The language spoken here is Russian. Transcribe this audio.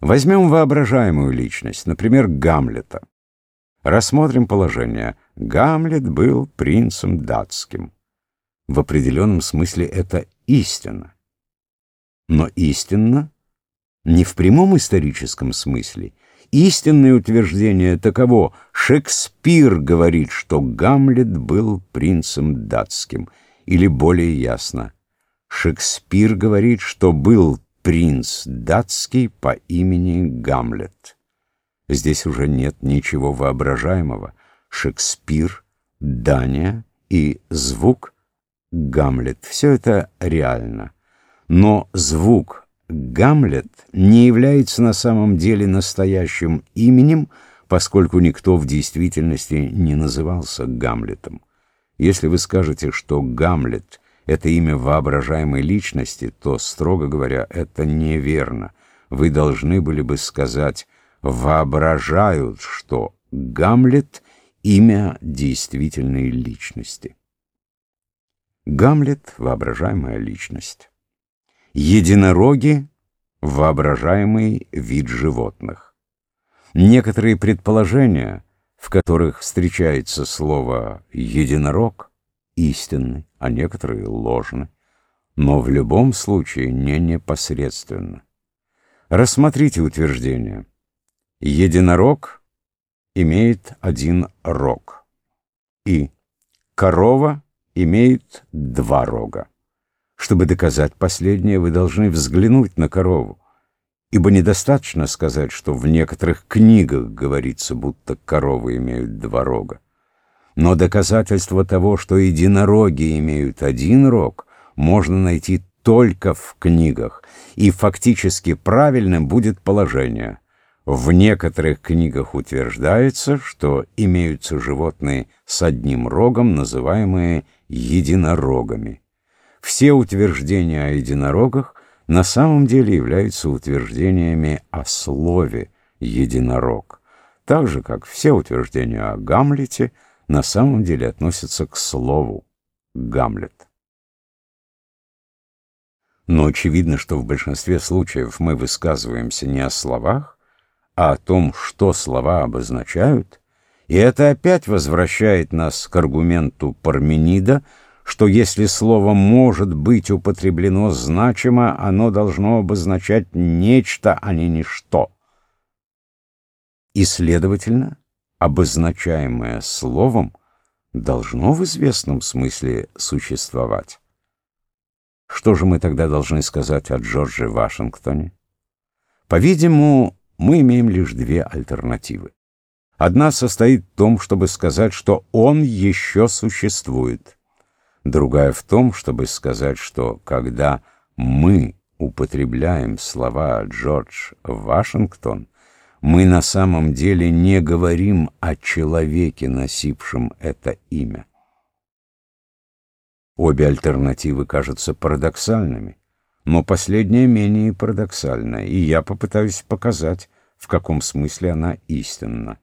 Возьмем воображаемую личность, например, Гамлета. Рассмотрим положение. Гамлет был принцем датским. В определенном смысле это истина. Но истинно не в прямом историческом смысле. Истинное утверждение таково. Шекспир говорит, что Гамлет был принцем датским. Или более ясно. Шекспир говорит, что был принц датский по имени Гамлет. Здесь уже нет ничего воображаемого. Шекспир, Дания и звук Гамлет. Все это реально. Но звук Гамлет не является на самом деле настоящим именем, поскольку никто в действительности не назывался Гамлетом. Если вы скажете, что Гамлет — это имя воображаемой личности, то, строго говоря, это неверно. Вы должны были бы сказать «воображают, что Гамлет — имя действительной личности». Гамлет — воображаемая личность. Единороги — воображаемый вид животных. Некоторые предположения, в которых встречается слово «единорог», истинны, а некоторые ложны, но в любом случае не непосредственно. Рассмотрите утверждение. Единорог имеет один рог, и корова имеет два рога. Чтобы доказать последнее, вы должны взглянуть на корову, ибо недостаточно сказать, что в некоторых книгах говорится, будто коровы имеют два рога. Но доказательство того, что единороги имеют один рог, можно найти только в книгах, и фактически правильным будет положение. В некоторых книгах утверждается, что имеются животные с одним рогом, называемые единорогами. Все утверждения о единорогах на самом деле являются утверждениями о слове «единорог», так же, как все утверждения о Гамлете на самом деле относятся к слову «Гамлет». Но очевидно, что в большинстве случаев мы высказываемся не о словах, а о том, что слова обозначают, и это опять возвращает нас к аргументу Парменида, что если слово может быть употреблено значимо, оно должно обозначать нечто, а не ничто. И, следовательно, обозначаемое словом должно в известном смысле существовать. Что же мы тогда должны сказать о Джордже Вашингтоне? По-видимому, мы имеем лишь две альтернативы. Одна состоит в том, чтобы сказать, что он еще существует. Другая в том, чтобы сказать, что когда мы употребляем слова Джордж Вашингтон, мы на самом деле не говорим о человеке, носившем это имя. Обе альтернативы кажутся парадоксальными, но последняя менее парадоксальна, и я попытаюсь показать, в каком смысле она истинна.